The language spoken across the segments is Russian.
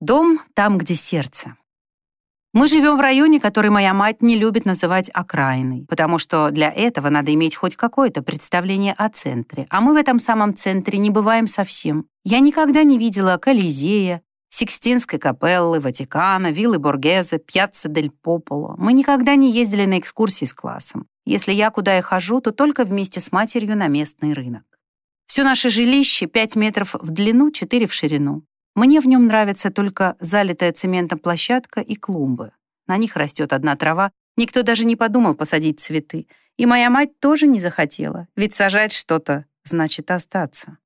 Дом там, где сердце. Мы живем в районе, который моя мать не любит называть окраиной, потому что для этого надо иметь хоть какое-то представление о центре, а мы в этом самом центре не бываем совсем. Я никогда не видела Колизея, Сикстинской капеллы, Ватикана, виллы Боргезе, Пьяцца дель Пополо. Мы никогда не ездили на экскурсии с классом. Если я куда и хожу, то только вместе с матерью на местный рынок. Все наше жилище 5 метров в длину, 4 в ширину. Мне в нем нравится только залитая цементом площадка и клумбы. На них растет одна трава, никто даже не подумал посадить цветы. И моя мать тоже не захотела, ведь сажать что-то значит остаться.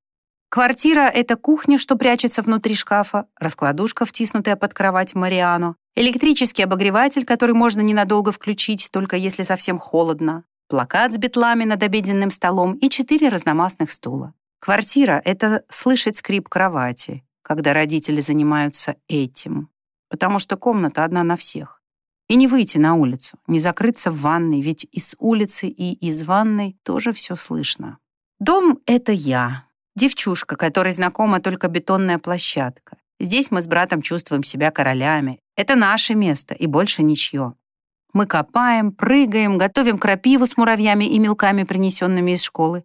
Квартира — это кухня, что прячется внутри шкафа, раскладушка, втиснутая под кровать Мариану, электрический обогреватель, который можно ненадолго включить, только если совсем холодно, плакат с битлами над обеденным столом и четыре разномастных стула. Квартира — это слышать скрип кровати, когда родители занимаются этим, потому что комната одна на всех. И не выйти на улицу, не закрыться в ванной, ведь из улицы и из ванной тоже все слышно. Дом — это я, девчушка, которой знакома только бетонная площадка. Здесь мы с братом чувствуем себя королями. Это наше место и больше ничье. Мы копаем, прыгаем, готовим крапиву с муравьями и мелками, принесенными из школы.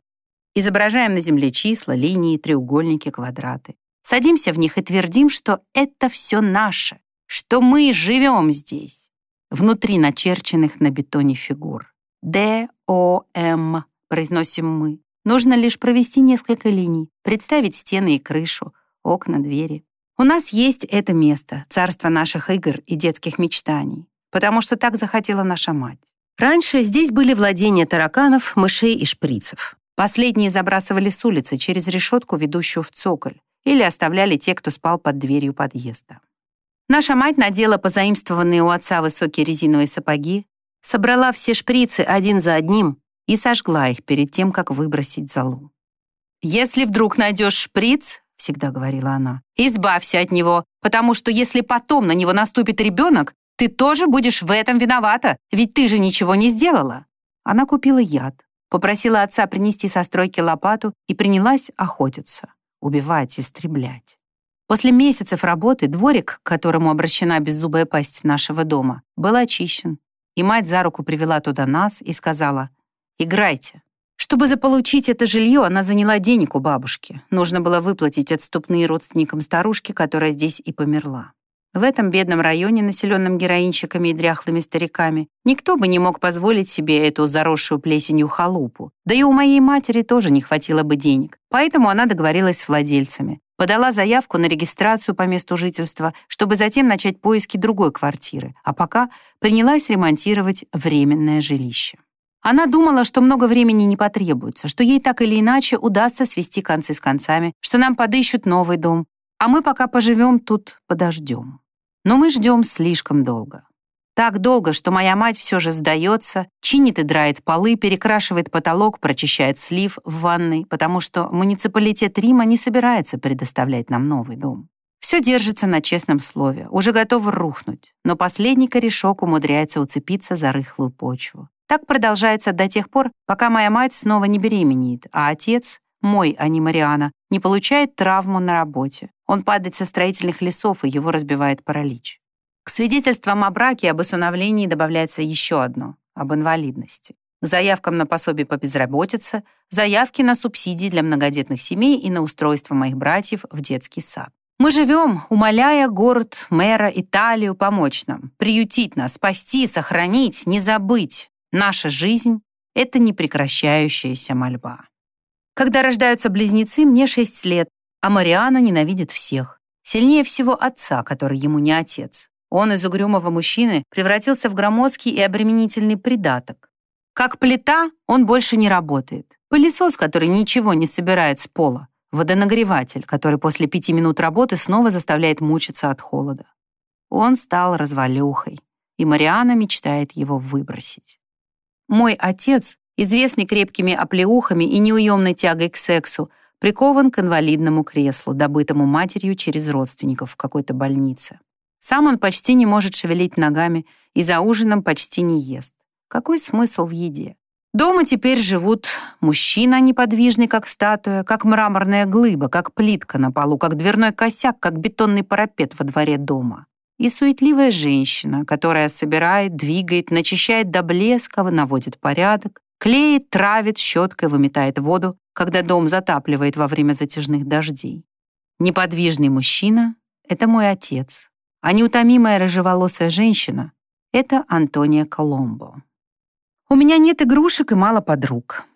Изображаем на земле числа, линии, треугольники, квадраты. Садимся в них и твердим, что это все наше, что мы живем здесь. Внутри начерченных на бетоне фигур. Д-О-М, произносим мы. Нужно лишь провести несколько линий, представить стены и крышу, окна, двери. У нас есть это место, царство наших игр и детских мечтаний, потому что так захотела наша мать. Раньше здесь были владения тараканов, мышей и шприцев. Последние забрасывали с улицы через решетку, ведущую в цоколь, или оставляли те, кто спал под дверью подъезда. Наша мать надела позаимствованные у отца высокие резиновые сапоги, собрала все шприцы один за одним и сожгла их перед тем, как выбросить залу. «Если вдруг найдешь шприц, — всегда говорила она, — избавься от него, потому что если потом на него наступит ребенок, ты тоже будешь в этом виновата, ведь ты же ничего не сделала». Она купила яд, попросила отца принести со стройки лопату и принялась охотиться убивать, истреблять. После месяцев работы дворик, к которому обращена беззубая пасть нашего дома, был очищен, и мать за руку привела туда нас и сказала «Играйте». Чтобы заполучить это жилье, она заняла денег у бабушки. Нужно было выплатить отступные родственникам старушки, которая здесь и померла. В этом бедном районе, населенном героинщиками и дряхлыми стариками, никто бы не мог позволить себе эту заросшую плесенью халупу. Да и у моей матери тоже не хватило бы денег. Поэтому она договорилась с владельцами. Подала заявку на регистрацию по месту жительства, чтобы затем начать поиски другой квартиры, а пока принялась ремонтировать временное жилище. Она думала, что много времени не потребуется, что ей так или иначе удастся свести концы с концами, что нам подыщут новый дом, а мы пока поживем тут, подождем. Но мы ждем слишком долго. Так долго, что моя мать все же сдается, чинит и драет полы, перекрашивает потолок, прочищает слив в ванной, потому что муниципалитет Рима не собирается предоставлять нам новый дом. Все держится на честном слове, уже готово рухнуть, но последний корешок умудряется уцепиться за рыхлую почву. Так продолжается до тех пор, пока моя мать снова не беременеет, а отец, мой, а не Мариана, не получает травму на работе. Он падает со строительных лесов, и его разбивает паралич. К свидетельствам о браке и об усыновлении добавляется еще одно — об инвалидности. К заявкам на пособие по безработице, заявки на субсидии для многодетных семей и на устройство моих братьев в детский сад. Мы живем, умоляя город, мэра, Италию помочь нам, приютить нас, спасти, сохранить, не забыть. Наша жизнь — это непрекращающаяся мольба. Когда рождаются близнецы, мне 6 лет, а Мариана ненавидит всех. Сильнее всего отца, который ему не отец. Он из угрюмого мужчины превратился в громоздкий и обременительный придаток. Как плита он больше не работает. Пылесос, который ничего не собирает с пола. Водонагреватель, который после пяти минут работы снова заставляет мучиться от холода. Он стал развалюхой, и Мариана мечтает его выбросить. Мой отец, известный крепкими оплеухами и неуемной тягой к сексу, прикован к инвалидному креслу, добытому матерью через родственников в какой-то больнице. Сам он почти не может шевелить ногами и за ужином почти не ест. Какой смысл в еде? Дома теперь живут мужчина неподвижный, как статуя, как мраморная глыба, как плитка на полу, как дверной косяк, как бетонный парапет во дворе дома. И суетливая женщина, которая собирает, двигает, начищает до блеска, наводит порядок, клеит, травит, щеткой выметает воду, когда дом затапливает во время затяжных дождей. Неподвижный мужчина — это мой отец, а неутомимая рыжеволосая женщина — это Антония Коломбо. У меня нет игрушек и мало подруг.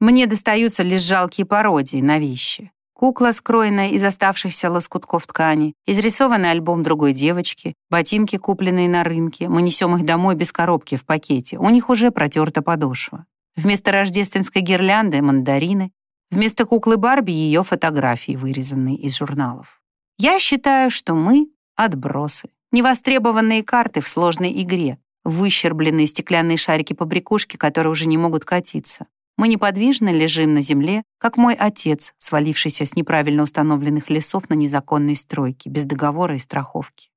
Мне достаются лишь жалкие пародии на вещи. Кукла, скроенная из оставшихся лоскутков ткани, изрисованный альбом другой девочки, ботинки, купленные на рынке, мы несем их домой без коробки в пакете, у них уже протерта подошва. Вместо рождественской гирлянды — мандарины, вместо куклы Барби — ее фотографии, вырезанные из журналов. Я считаю, что мы — отбросы, невостребованные карты в сложной игре, выщербленные стеклянные шарики-побрякушки, которые уже не могут катиться. Мы неподвижно лежим на земле, как мой отец, свалившийся с неправильно установленных лесов на незаконной стройке, без договора и страховки.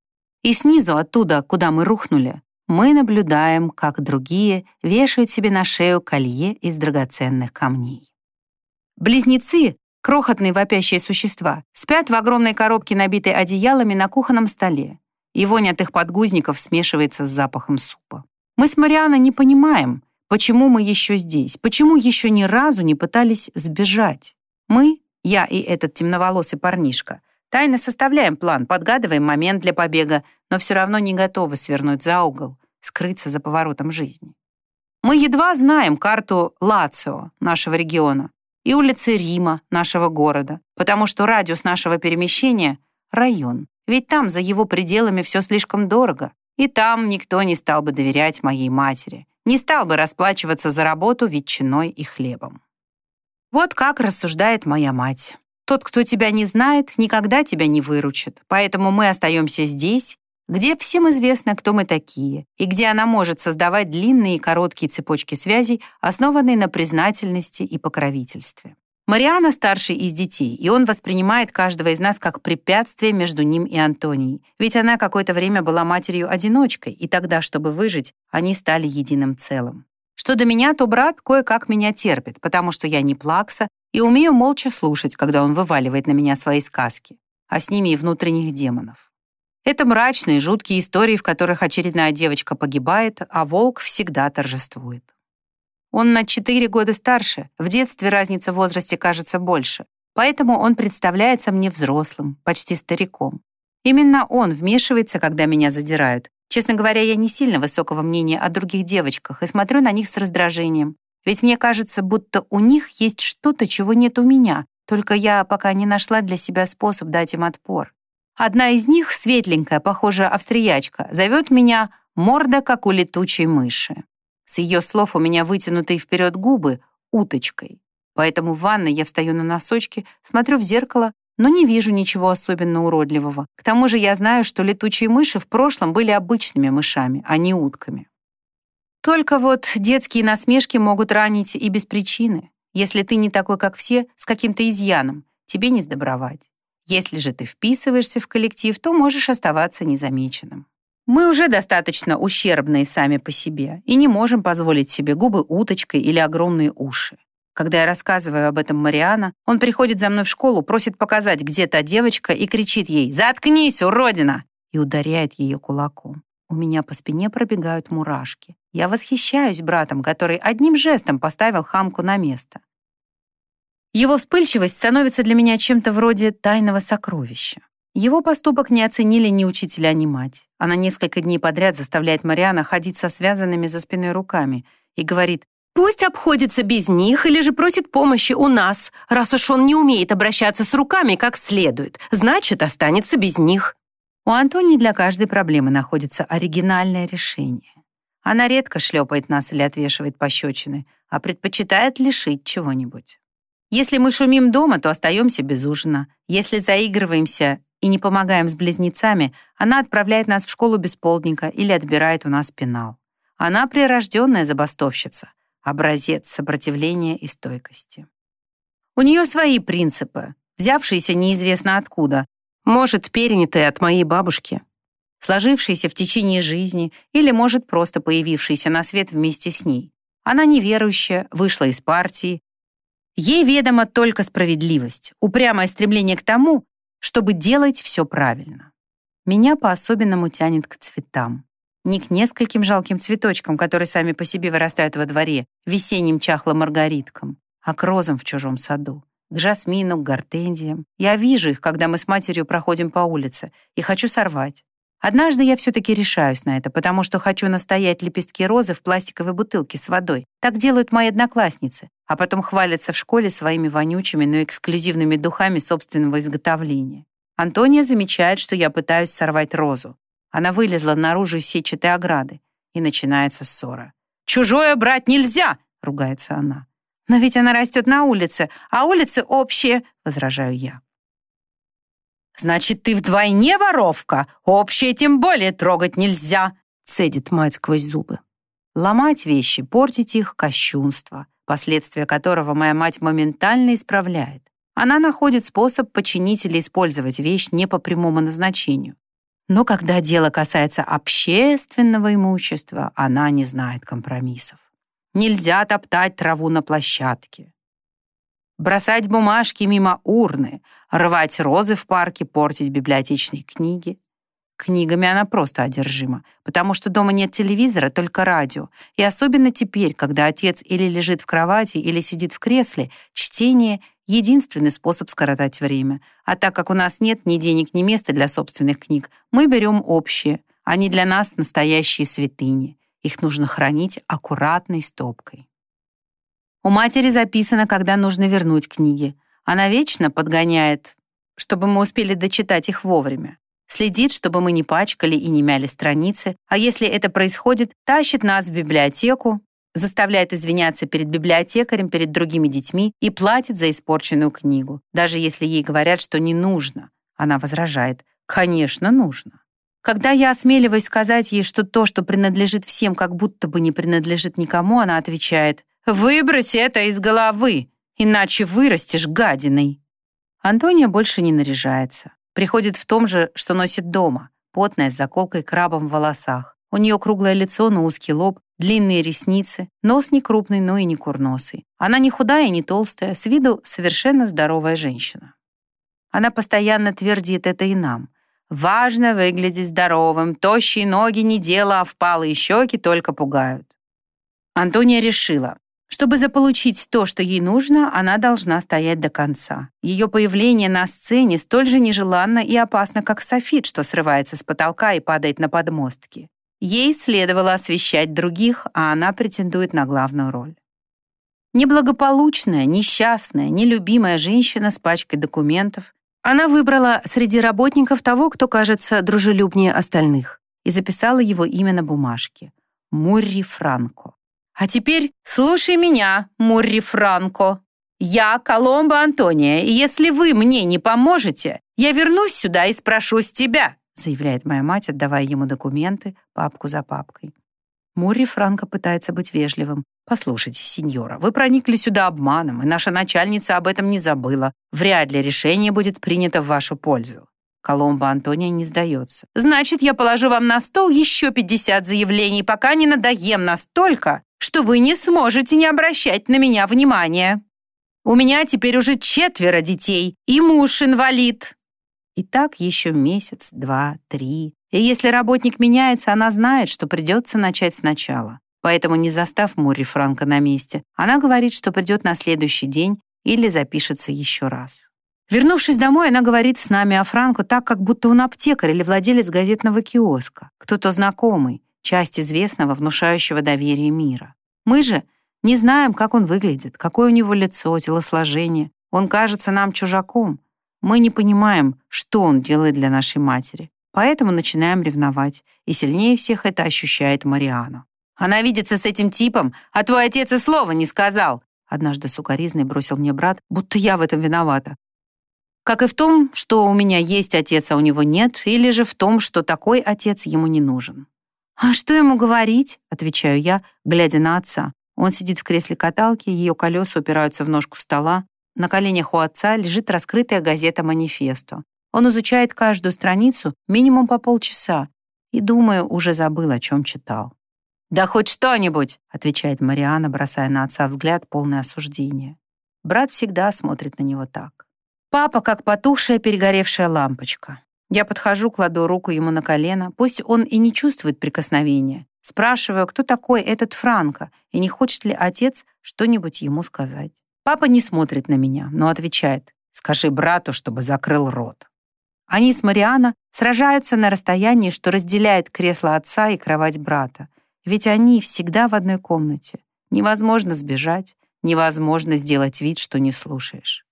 И снизу, оттуда, куда мы рухнули, мы наблюдаем, как другие вешают себе на шею колье из драгоценных камней. Близнецы, крохотные вопящие существа, спят в огромной коробке, набитой одеялами на кухонном столе и вонь от их подгузников смешивается с запахом супа. Мы с Марианой не понимаем, почему мы еще здесь, почему еще ни разу не пытались сбежать. Мы, я и этот темноволосый парнишка, тайно составляем план, подгадываем момент для побега, но все равно не готовы свернуть за угол, скрыться за поворотом жизни. Мы едва знаем карту Лацио, нашего региона, и улицы Рима, нашего города, потому что радиус нашего перемещения — район, ведь там, за его пределами, все слишком дорого. И там никто не стал бы доверять моей матери, не стал бы расплачиваться за работу ветчиной и хлебом. Вот как рассуждает моя мать. Тот, кто тебя не знает, никогда тебя не выручит. Поэтому мы остаемся здесь, где всем известно, кто мы такие, и где она может создавать длинные и короткие цепочки связей, основанные на признательности и покровительстве. Мариана старший из детей, и он воспринимает каждого из нас как препятствие между ним и Антонией, ведь она какое-то время была матерью-одиночкой, и тогда, чтобы выжить, они стали единым целым. Что до меня, то брат кое-как меня терпит, потому что я не плакса и умею молча слушать, когда он вываливает на меня свои сказки, а с ними и внутренних демонов. Это мрачные, жуткие истории, в которых очередная девочка погибает, а волк всегда торжествует. Он на 4 года старше, в детстве разница в возрасте кажется больше, поэтому он представляется мне взрослым, почти стариком. Именно он вмешивается, когда меня задирают. Честно говоря, я не сильно высокого мнения о других девочках и смотрю на них с раздражением. Ведь мне кажется, будто у них есть что-то, чего нет у меня, только я пока не нашла для себя способ дать им отпор. Одна из них, светленькая, похожая австриячка, зовет меня «морда, как у летучей мыши». С ее слов у меня вытянутые вперед губы уточкой. Поэтому в ванной я встаю на носочки, смотрю в зеркало, но не вижу ничего особенно уродливого. К тому же я знаю, что летучие мыши в прошлом были обычными мышами, а не утками. Только вот детские насмешки могут ранить и без причины. Если ты не такой, как все, с каким-то изъяном, тебе не сдобровать. Если же ты вписываешься в коллектив, то можешь оставаться незамеченным. Мы уже достаточно ущербные сами по себе и не можем позволить себе губы уточкой или огромные уши. Когда я рассказываю об этом Мариана, он приходит за мной в школу, просит показать, где та девочка, и кричит ей «Заткнись, уродина!» и ударяет ее кулаком. У меня по спине пробегают мурашки. Я восхищаюсь братом, который одним жестом поставил хамку на место. Его вспыльчивость становится для меня чем-то вроде тайного сокровища. Его поступок не оценили ни учителя, ни мать. Она несколько дней подряд заставляет Мариана ходить со связанными за спиной руками и говорит, «Пусть обходится без них или же просит помощи у нас, раз уж он не умеет обращаться с руками как следует, значит, останется без них». У Антонии для каждой проблемы находится оригинальное решение. Она редко шлепает нас или отвешивает пощечины, а предпочитает лишить чего-нибудь. Если мы шумим дома, то остаемся без ужина. Если заигрываемся и не помогаем с близнецами, она отправляет нас в школу без полдника или отбирает у нас пенал. Она прирожденная забастовщица, образец сопротивления и стойкости. У нее свои принципы, взявшиеся неизвестно откуда, может, перенятые от моей бабушки, сложившиеся в течение жизни или, может, просто появившиеся на свет вместе с ней. Она неверующая, вышла из партии. Ей ведома только справедливость, упрямое стремление к тому, чтобы делать все правильно. Меня по-особенному тянет к цветам. Не к нескольким жалким цветочкам, которые сами по себе вырастают во дворе, весенним чахлым маргариткам, а к розам в чужом саду, к жасмину, к гортензиям. Я вижу их, когда мы с матерью проходим по улице, и хочу сорвать. Однажды я все-таки решаюсь на это, потому что хочу настоять лепестки розы в пластиковой бутылке с водой. Так делают мои одноклассницы, а потом хвалятся в школе своими вонючими, но эксклюзивными духами собственного изготовления. Антония замечает, что я пытаюсь сорвать розу. Она вылезла наружу из сетчатой ограды, и начинается ссора. «Чужое брать нельзя!» — ругается она. «Но ведь она растет на улице, а улицы общие», — возражаю я. «Значит, ты вдвойне воровка? Общее тем более трогать нельзя!» цедит мать сквозь зубы. Ломать вещи, портить их — кощунство, последствия которого моя мать моментально исправляет. Она находит способ починить или использовать вещь не по прямому назначению. Но когда дело касается общественного имущества, она не знает компромиссов. Нельзя топтать траву на площадке бросать бумажки мимо урны, рвать розы в парке, портить библиотечные книги. Книгами она просто одержима, потому что дома нет телевизора, только радио. И особенно теперь, когда отец или лежит в кровати, или сидит в кресле, чтение — единственный способ скоротать время. А так как у нас нет ни денег, ни места для собственных книг, мы берем общие. Они для нас настоящие святыни. Их нужно хранить аккуратной стопкой. У матери записано, когда нужно вернуть книги. Она вечно подгоняет, чтобы мы успели дочитать их вовремя. Следит, чтобы мы не пачкали и не мяли страницы, а если это происходит, тащит нас в библиотеку, заставляет извиняться перед библиотекарем, перед другими детьми и платит за испорченную книгу, даже если ей говорят, что не нужно. Она возражает, конечно, нужно. Когда я осмеливаюсь сказать ей, что то, что принадлежит всем, как будто бы не принадлежит никому, она отвечает, Выбрось это из головы, иначе вырастешь гадиной. Антония больше не наряжается. Приходит в том же, что носит дома, потная, с заколкой крабом в волосах. У нее круглое лицо, но узкий лоб, длинные ресницы, нос не крупный, но и не курносый. Она не худая и не толстая, с виду совершенно здоровая женщина. Она постоянно твердит это и нам. Важно выглядеть здоровым, тощие ноги не дело, а впалые щеки только пугают. Антония решила, чтобы заполучить то, что ей нужно, она должна стоять до конца. Ее появление на сцене столь же нежеланно и опасно, как софит, что срывается с потолка и падает на подмостки. Ей следовало освещать других, а она претендует на главную роль. Неблагополучная, несчастная, нелюбимая женщина с пачкой документов. Она выбрала среди работников того, кто кажется дружелюбнее остальных, и записала его имя на бумажке — Мурри Франко. А теперь слушай меня, Мурри Франко. Я Коломбо Антония, и если вы мне не поможете, я вернусь сюда и спрошу с тебя, заявляет моя мать, отдавая ему документы, папку за папкой. Мурри Франко пытается быть вежливым. «Послушайте, сеньора, вы проникли сюда обманом, и наша начальница об этом не забыла. Вряд ли решение будет принято в вашу пользу». Коломбо Антония не сдается. «Значит, я положу вам на стол еще 50 заявлений, пока не надоем настолько, что вы не сможете не обращать на меня внимания. У меня теперь уже четверо детей и муж инвалид. И так еще месяц, два, три. И если работник меняется, она знает, что придется начать сначала. Поэтому, не застав Мурри Франка на месте, она говорит, что придет на следующий день или запишется еще раз. Вернувшись домой, она говорит с нами о Франко так, как будто он аптекарь или владелец газетного киоска, кто-то знакомый, часть известного, внушающего доверие мира. Мы же не знаем, как он выглядит, какое у него лицо, телосложение. Он кажется нам чужаком. Мы не понимаем, что он делает для нашей матери. Поэтому начинаем ревновать. И сильнее всех это ощущает Мариана. Она видится с этим типом, а твой отец и слова не сказал. Однажды сукоризный бросил мне брат, будто я в этом виновата. Как и в том, что у меня есть отец, а у него нет, или же в том, что такой отец ему не нужен. «А что ему говорить?» — отвечаю я, глядя на отца. Он сидит в кресле каталки, ее колеса упираются в ножку стола. На коленях у отца лежит раскрытая газета «Манифесто». Он изучает каждую страницу минимум по полчаса и, думаю, уже забыл, о чем читал. «Да хоть что-нибудь!» — отвечает Мариана, бросая на отца взгляд, полное осуждения. Брат всегда смотрит на него так. Папа, как потухшая перегоревшая лампочка. Я подхожу, кладу руку ему на колено, пусть он и не чувствует прикосновения. Спрашиваю, кто такой этот Франко, и не хочет ли отец что-нибудь ему сказать. Папа не смотрит на меня, но отвечает, «Скажи брату, чтобы закрыл рот». Они с Мариана сражаются на расстоянии, что разделяет кресло отца и кровать брата. Ведь они всегда в одной комнате. Невозможно сбежать, невозможно сделать вид, что не слушаешь.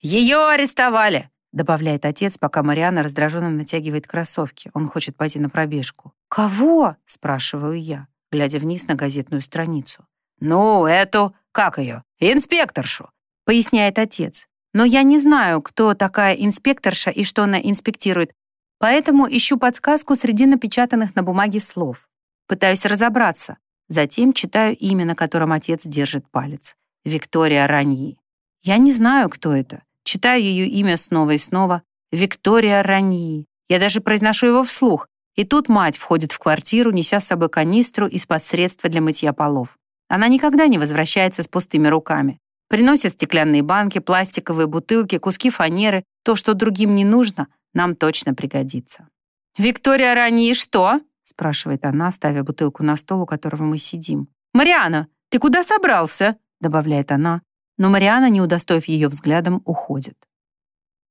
«Ее арестовали!» — добавляет отец, пока Мариана раздраженно натягивает кроссовки. Он хочет пойти на пробежку. «Кого?» — спрашиваю я, глядя вниз на газетную страницу. «Ну, эту, как ее, инспекторшу», — поясняет отец. «Но я не знаю, кто такая инспекторша и что она инспектирует, поэтому ищу подсказку среди напечатанных на бумаге слов. Пытаюсь разобраться. Затем читаю имя, на котором отец держит палец. Виктория Раньи. Я не знаю, кто это. Читаю ее имя снова и снова. Виктория Раньи. Я даже произношу его вслух. И тут мать входит в квартиру, неся с собой канистру из-под средства для мытья полов. Она никогда не возвращается с пустыми руками. Приносит стеклянные банки, пластиковые бутылки, куски фанеры. То, что другим не нужно, нам точно пригодится. «Виктория Раньи что?» спрашивает она, ставя бутылку на стол, у которого мы сидим. «Мариана, ты куда собрался?» добавляет она, но Мариана, не удостоив ее взглядом, уходит.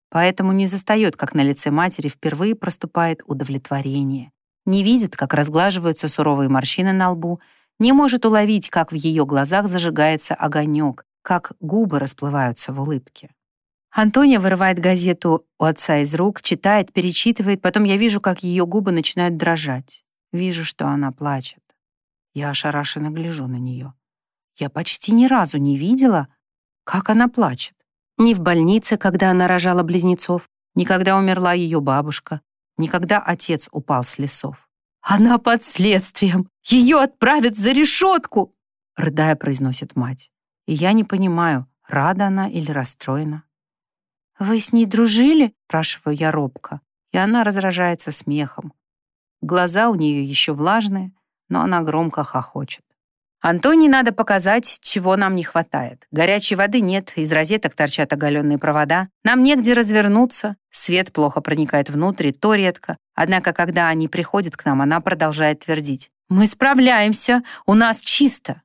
Поэтому не застает, как на лице матери впервые проступает удовлетворение. Не видит, как разглаживаются суровые морщины на лбу, не может уловить, как в ее глазах зажигается огонек, как губы расплываются в улыбке. Антония вырывает газету у отца из рук, читает, перечитывает, потом я вижу, как ее губы начинают дрожать. Вижу, что она плачет. Я ошарашенно гляжу на нее. Я почти ни разу не видела, как она плачет. Ни в больнице, когда она рожала близнецов, ни когда умерла ее бабушка, ни когда отец упал с лесов. «Она под следствием! Ее отправят за решетку!» Рыдая, произносит мать. И я не понимаю, рада она или расстроена. «Вы с ней дружили?» — спрашиваю я робко, и она разражается смехом. Глаза у нее еще влажные, но она громко хохочет. Антоне надо показать, чего нам не хватает. Горячей воды нет, из розеток торчат оголенные провода. Нам негде развернуться, свет плохо проникает внутрь, то редко. Однако, когда они приходят к нам, она продолжает твердить. «Мы справляемся, у нас чисто».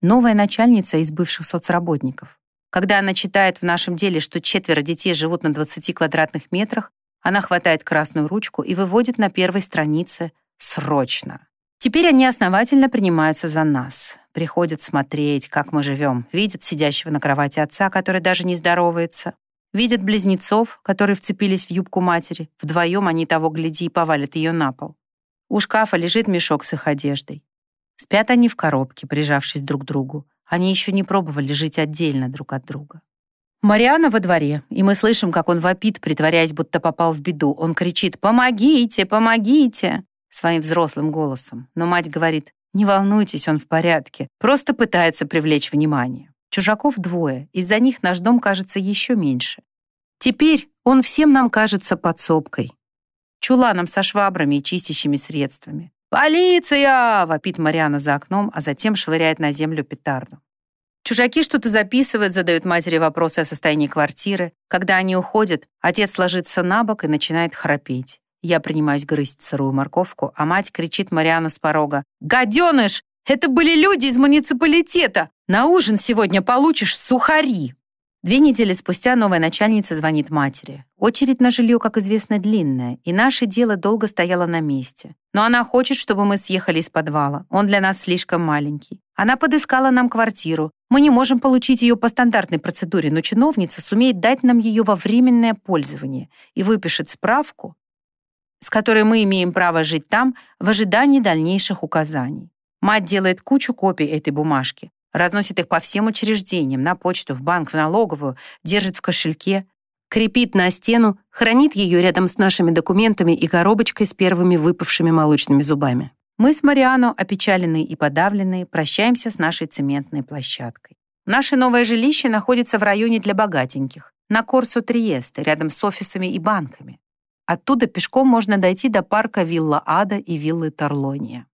Новая начальница из бывших соцработников. Когда она читает в нашем деле, что четверо детей живут на 20 квадратных метрах, она хватает красную ручку и выводит на первой странице «Срочно». Теперь они основательно принимаются за нас, приходят смотреть, как мы живем, видят сидящего на кровати отца, который даже не здоровается, видят близнецов, которые вцепились в юбку матери, вдвоем они того гляди и повалят ее на пол. У шкафа лежит мешок с их одеждой. Спят они в коробке, прижавшись друг к другу. Они еще не пробовали жить отдельно друг от друга. Мариана во дворе, и мы слышим, как он вопит, притворяясь, будто попал в беду. Он кричит «Помогите! Помогите!» Своим взрослым голосом. Но мать говорит «Не волнуйтесь, он в порядке, просто пытается привлечь внимание». Чужаков двое, из-за них наш дом кажется еще меньше. Теперь он всем нам кажется подсобкой. Чуланом со швабрами и чистящими средствами. «Полиция!» — вопит Мариана за окном, а затем швыряет на землю петарду. Чужаки что-то записывают, задают матери вопросы о состоянии квартиры. Когда они уходят, отец ложится на бок и начинает храпеть. Я принимаюсь грызть сырую морковку, а мать кричит Мариану с порога. «Гаденыш! Это были люди из муниципалитета! На ужин сегодня получишь сухари!» Две недели спустя новая начальница звонит матери. Очередь на жилье, как известно, длинная, и наше дело долго стояло на месте. Но она хочет, чтобы мы съехали из подвала. Он для нас слишком маленький. Она подыскала нам квартиру. Мы не можем получить ее по стандартной процедуре, но чиновница сумеет дать нам ее во временное пользование и выпишет справку, с которой мы имеем право жить там в ожидании дальнейших указаний. Мать делает кучу копий этой бумажки, разносит их по всем учреждениям, на почту, в банк, в налоговую, держит в кошельке, крепит на стену, хранит ее рядом с нашими документами и коробочкой с первыми выпавшими молочными зубами. Мы с Мариано, опечаленные и подавленные, прощаемся с нашей цементной площадкой. Наше новое жилище находится в районе для богатеньких, на Корсо Триесте, рядом с офисами и банками. Оттуда пешком можно дойти до парка Вилла Ада и виллы Торлония.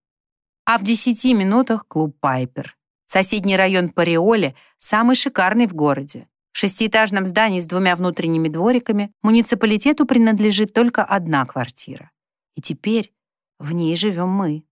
А в 10 минутах клуб «Пайпер». Соседний район Париоле самый шикарный в городе. В шестиэтажном здании с двумя внутренними двориками муниципалитету принадлежит только одна квартира. И теперь в ней живем мы.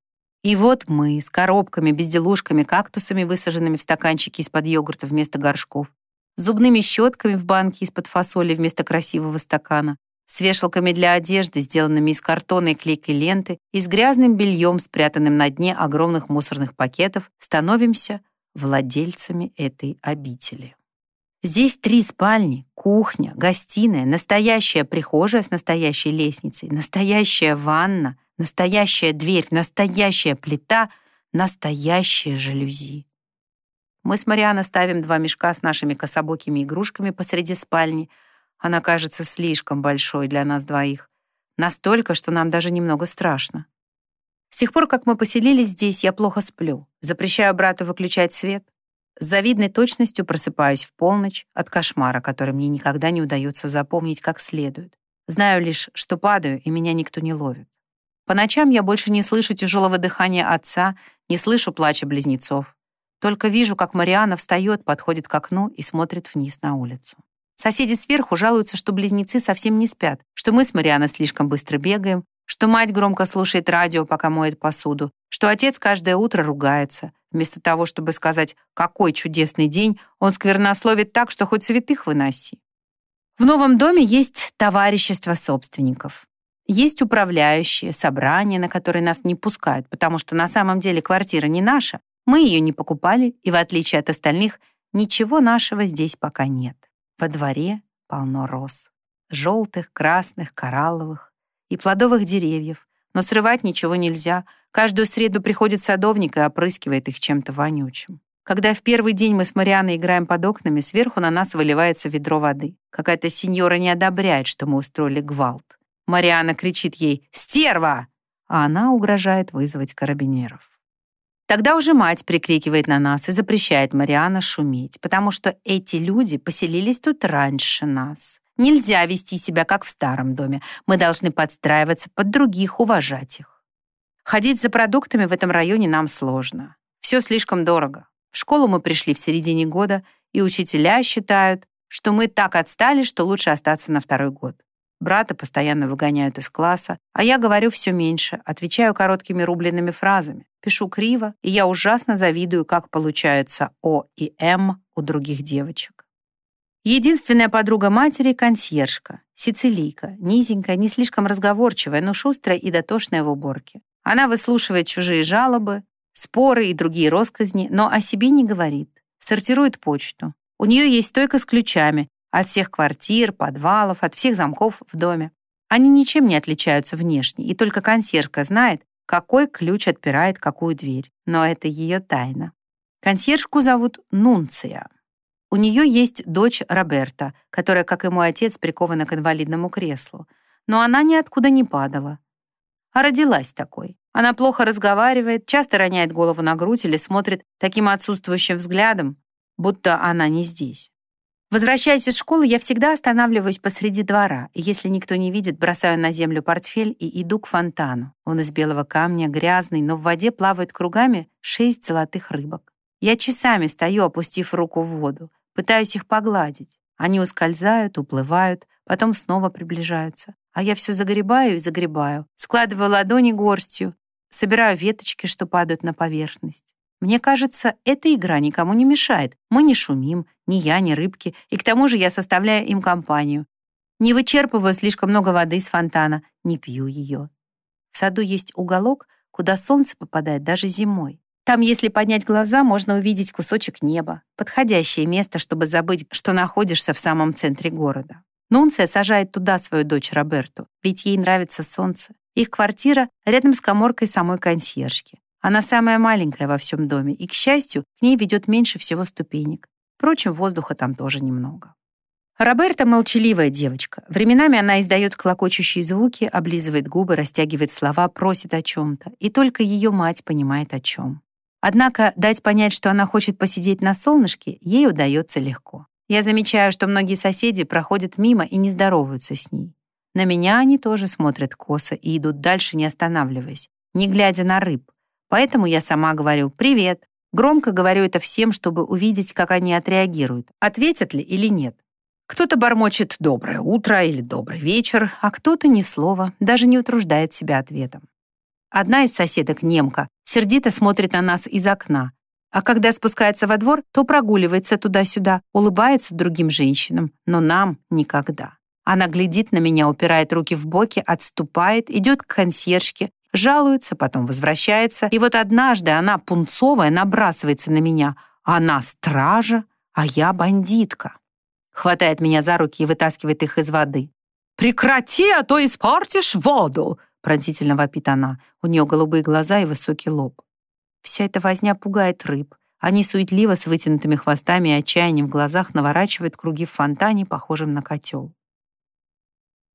И вот мы с коробками, безделушками, кактусами, высаженными в стаканчики из-под йогурта вместо горшков, зубными щетками в банке из-под фасоли вместо красивого стакана, с вешалками для одежды, сделанными из картона и клейкой ленты, и с грязным бельем, спрятанным на дне огромных мусорных пакетов, становимся владельцами этой обители. Здесь три спальни, кухня, гостиная, настоящая прихожая с настоящей лестницей, настоящая ванна, Настоящая дверь, настоящая плита, настоящие жалюзи. Мы с Марианой ставим два мешка с нашими кособокими игрушками посреди спальни. Она кажется слишком большой для нас двоих. Настолько, что нам даже немного страшно. С тех пор, как мы поселились здесь, я плохо сплю. Запрещаю брату выключать свет. С завидной точностью просыпаюсь в полночь от кошмара, который мне никогда не удается запомнить как следует. Знаю лишь, что падаю, и меня никто не ловит. По ночам я больше не слышу тяжелого дыхания отца, не слышу плача близнецов. Только вижу, как Мариана встает, подходит к окну и смотрит вниз на улицу. Соседи сверху жалуются, что близнецы совсем не спят, что мы с Марианой слишком быстро бегаем, что мать громко слушает радио, пока моет посуду, что отец каждое утро ругается. Вместо того, чтобы сказать «какой чудесный день», он сквернословит так, что хоть святых выноси. В новом доме есть товарищество собственников. Есть управляющие, собрания, на которые нас не пускают, потому что на самом деле квартира не наша, мы ее не покупали, и в отличие от остальных, ничего нашего здесь пока нет. Во дворе полно роз. Желтых, красных, коралловых и плодовых деревьев. Но срывать ничего нельзя. Каждую среду приходит садовник и опрыскивает их чем-то вонючим. Когда в первый день мы с Марианой играем под окнами, сверху на нас выливается ведро воды. Какая-то сеньора не одобряет, что мы устроили гвалт. Мариана кричит ей «Стерва!», а она угрожает вызвать карабинеров. Тогда уже мать прикрикивает на нас и запрещает Мариана шуметь, потому что эти люди поселились тут раньше нас. Нельзя вести себя, как в старом доме. Мы должны подстраиваться под других, уважать их. Ходить за продуктами в этом районе нам сложно. Все слишком дорого. В школу мы пришли в середине года, и учителя считают, что мы так отстали, что лучше остаться на второй год. Брата постоянно выгоняют из класса, а я говорю все меньше, отвечаю короткими рубленными фразами, пишу криво, и я ужасно завидую, как получаются О и М у других девочек. Единственная подруга матери — консьержка, сицилийка, низенькая, не слишком разговорчивая, но шустрая и дотошная в уборке. Она выслушивает чужие жалобы, споры и другие росказни, но о себе не говорит. Сортирует почту. У нее есть стойка с ключами, от всех квартир, подвалов, от всех замков в доме. Они ничем не отличаются внешне, и только консьержка знает, какой ключ отпирает какую дверь. Но это ее тайна. Консьержку зовут Нунция. У нее есть дочь Роберта, которая, как и мой отец, прикована к инвалидному креслу. Но она ниоткуда не падала. А родилась такой. Она плохо разговаривает, часто роняет голову на грудь или смотрит таким отсутствующим взглядом, будто она не здесь. Возвращаясь из школы, я всегда останавливаюсь посреди двора, и если никто не видит, бросаю на землю портфель и иду к фонтану. Он из белого камня, грязный, но в воде плавают кругами шесть золотых рыбок. Я часами стою, опустив руку в воду, пытаюсь их погладить. Они ускользают, уплывают, потом снова приближаются. А я все загребаю и загребаю, складываю ладони горстью, собираю веточки, что падают на поверхность. Мне кажется, эта игра никому не мешает. Мы не шумим, ни я, ни рыбки, и к тому же я составляю им компанию. Не вычерпываю слишком много воды из фонтана, не пью ее. В саду есть уголок, куда солнце попадает даже зимой. Там, если поднять глаза, можно увидеть кусочек неба. Подходящее место, чтобы забыть, что находишься в самом центре города. Нунция сажает туда свою дочь Роберту, ведь ей нравится солнце. Их квартира рядом с коморкой самой консьержки. Она самая маленькая во всем доме, и, к счастью, к ней ведет меньше всего ступенек. Впрочем, воздуха там тоже немного. Роберта молчаливая девочка. Временами она издает клокочущие звуки, облизывает губы, растягивает слова, просит о чем-то. И только ее мать понимает о чем. Однако дать понять, что она хочет посидеть на солнышке, ей удается легко. Я замечаю, что многие соседи проходят мимо и не здороваются с ней. На меня они тоже смотрят косо и идут дальше, не останавливаясь, не глядя на рыб, Поэтому я сама говорю «привет». Громко говорю это всем, чтобы увидеть, как они отреагируют, ответят ли или нет. Кто-то бормочет «доброе утро» или «добрый вечер», а кто-то ни слова, даже не утруждает себя ответом. Одна из соседок, немка, сердито смотрит на нас из окна, а когда спускается во двор, то прогуливается туда-сюда, улыбается другим женщинам, но нам никогда. Она глядит на меня, упирает руки в боки, отступает, идет к консьержке, жалуется, потом возвращается. И вот однажды она, пунцовая, набрасывается на меня. Она стража, а я бандитка. Хватает меня за руки и вытаскивает их из воды. «Прекрати, а то испортишь воду!» Пронзительно вопит она. У нее голубые глаза и высокий лоб. Вся эта возня пугает рыб. Они суетливо с вытянутыми хвостами и отчаянием в глазах наворачивают круги в фонтане, похожем на котел.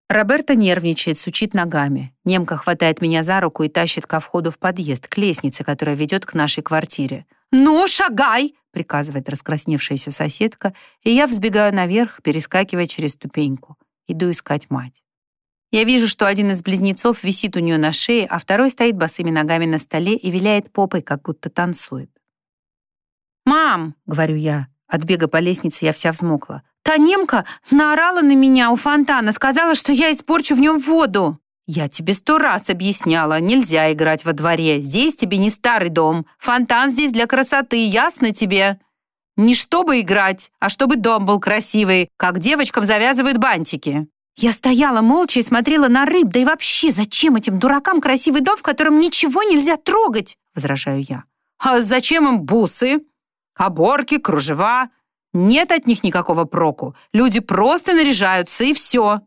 Роберта нервничает, сучит ногами. Немка хватает меня за руку и тащит ко входу в подъезд, к лестнице, которая ведет к нашей квартире. «Ну, шагай!» — приказывает раскрасневшаяся соседка, и я взбегаю наверх, перескакивая через ступеньку. Иду искать мать. Я вижу, что один из близнецов висит у нее на шее, а второй стоит босыми ногами на столе и виляет попой, как будто танцует. «Мам!» — говорю я. От бега по лестнице я вся взмокла. «Та немка наорала на меня у фонтана, сказала, что я испорчу в нем воду!» «Я тебе сто раз объясняла, нельзя играть во дворе. Здесь тебе не старый дом. Фонтан здесь для красоты, ясно тебе?» «Не чтобы играть, а чтобы дом был красивый, как девочкам завязывают бантики». Я стояла молча и смотрела на рыб, да и вообще, зачем этим дуракам красивый дом, в котором ничего нельзя трогать, возражаю я. А зачем им бусы? Оборки, кружева? Нет от них никакого проку. Люди просто наряжаются, и все.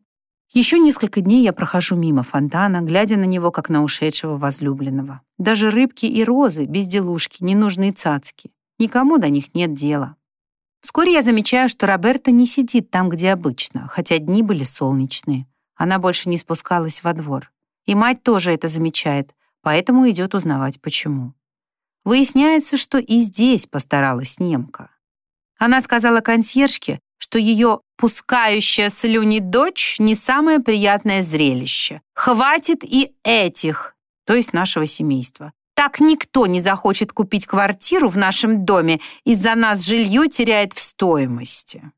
Еще несколько дней я прохожу мимо фонтана, глядя на него, как на ушедшего возлюбленного. Даже рыбки и розы, безделушки, ненужные цацки. Никому до них нет дела. Вскоре я замечаю, что Роберта не сидит там, где обычно, хотя дни были солнечные. Она больше не спускалась во двор. И мать тоже это замечает, поэтому идет узнавать, почему. Выясняется, что и здесь постаралась немка. Она сказала консьержке, что ее пускающая слюни дочь не самое приятное зрелище. Хватит и этих, то есть нашего семейства. Так никто не захочет купить квартиру в нашем доме, из-за нас жилье теряет в стоимости.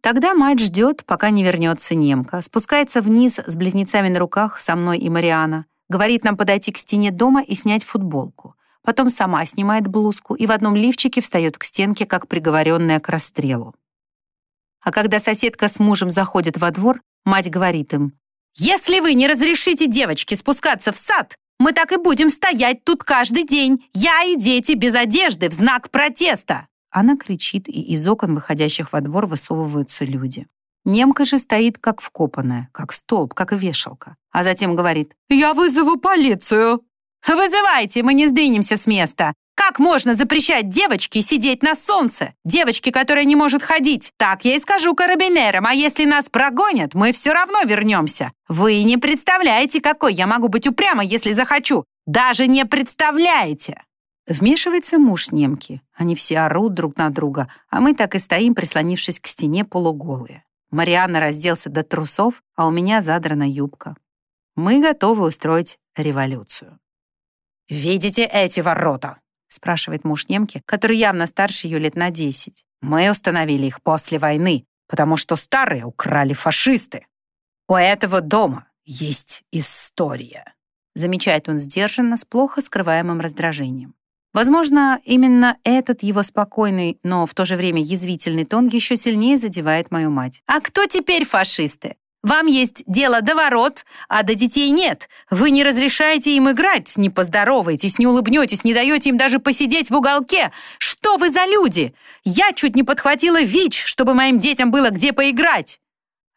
Тогда мать ждет, пока не вернется немка, спускается вниз с близнецами на руках со мной и Мариана, говорит нам подойти к стене дома и снять футболку. Потом сама снимает блузку и в одном лифчике встает к стенке, как приговоренная к расстрелу. А когда соседка с мужем заходит во двор, мать говорит им, «Если вы не разрешите девочке спускаться в сад, мы так и будем стоять тут каждый день, я и дети без одежды, в знак протеста!» Она кричит, и из окон, выходящих во двор, высовываются люди. Немка же стоит как вкопанная, как столб, как вешалка. А затем говорит «Я вызову полицию!» «Вызывайте, мы не сдвинемся с места! Как можно запрещать девочке сидеть на солнце? Девочке, которая не может ходить. Так я и скажу карабинерам, а если нас прогонят, мы все равно вернемся. Вы не представляете, какой я могу быть упряма, если захочу. Даже не представляете!» Вмешивается муж немки. Они все орут друг на друга, а мы так и стоим, прислонившись к стене полуголые. Марианна разделся до трусов, а у меня задрана юбка. Мы готовы устроить революцию. «Видите эти ворота?» спрашивает муж немки, который явно старше ее лет на десять. Мы установили их после войны, потому что старые украли фашисты. У этого дома есть история. Замечает он сдержанно, с плохо скрываемым раздражением. Возможно, именно этот его спокойный, но в то же время язвительный тон еще сильнее задевает мою мать. «А кто теперь фашисты? Вам есть дело до ворот, а до детей нет. Вы не разрешаете им играть, не поздороваетесь, не улыбнетесь, не даете им даже посидеть в уголке. Что вы за люди? Я чуть не подхватила ВИЧ, чтобы моим детям было где поиграть.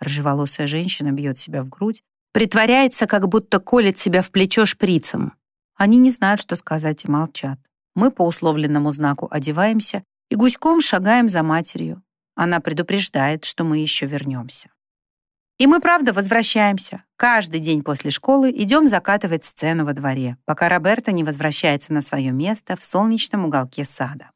Ржеволосая женщина бьет себя в грудь, притворяется, как будто колет себя в плечо шприцем. Они не знают, что сказать, и молчат. Мы по условленному знаку одеваемся и гуськом шагаем за матерью. Она предупреждает, что мы еще вернемся. И мы, правда, возвращаемся. Каждый день после школы идем закатывать сцену во дворе, пока Роберта не возвращается на свое место в солнечном уголке сада.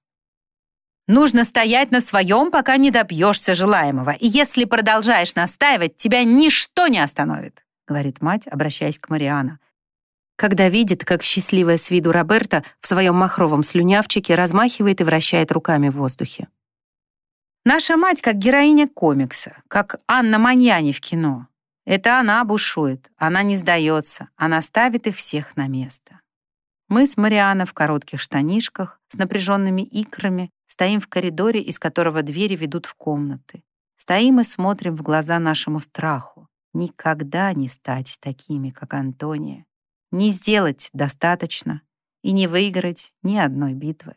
Нужно стоять на своем, пока не добьешься желаемого. И если продолжаешь настаивать, тебя ничто не остановит, говорит мать, обращаясь к Мариана. когда видит, как счастливая с виду Роберта в своем махровом слюнявчике размахивает и вращает руками в воздухе. Наша мать как героиня комикса, как Анна Маньяни в кино. Это она бушует, она не сдается, она ставит их всех на место. Мы с Марианой в коротких штанишках, с напряженными икрами, стоим в коридоре, из которого двери ведут в комнаты. Стоим и смотрим в глаза нашему страху. Никогда не стать такими, как Антония. Не сделать достаточно и не выиграть ни одной битвы.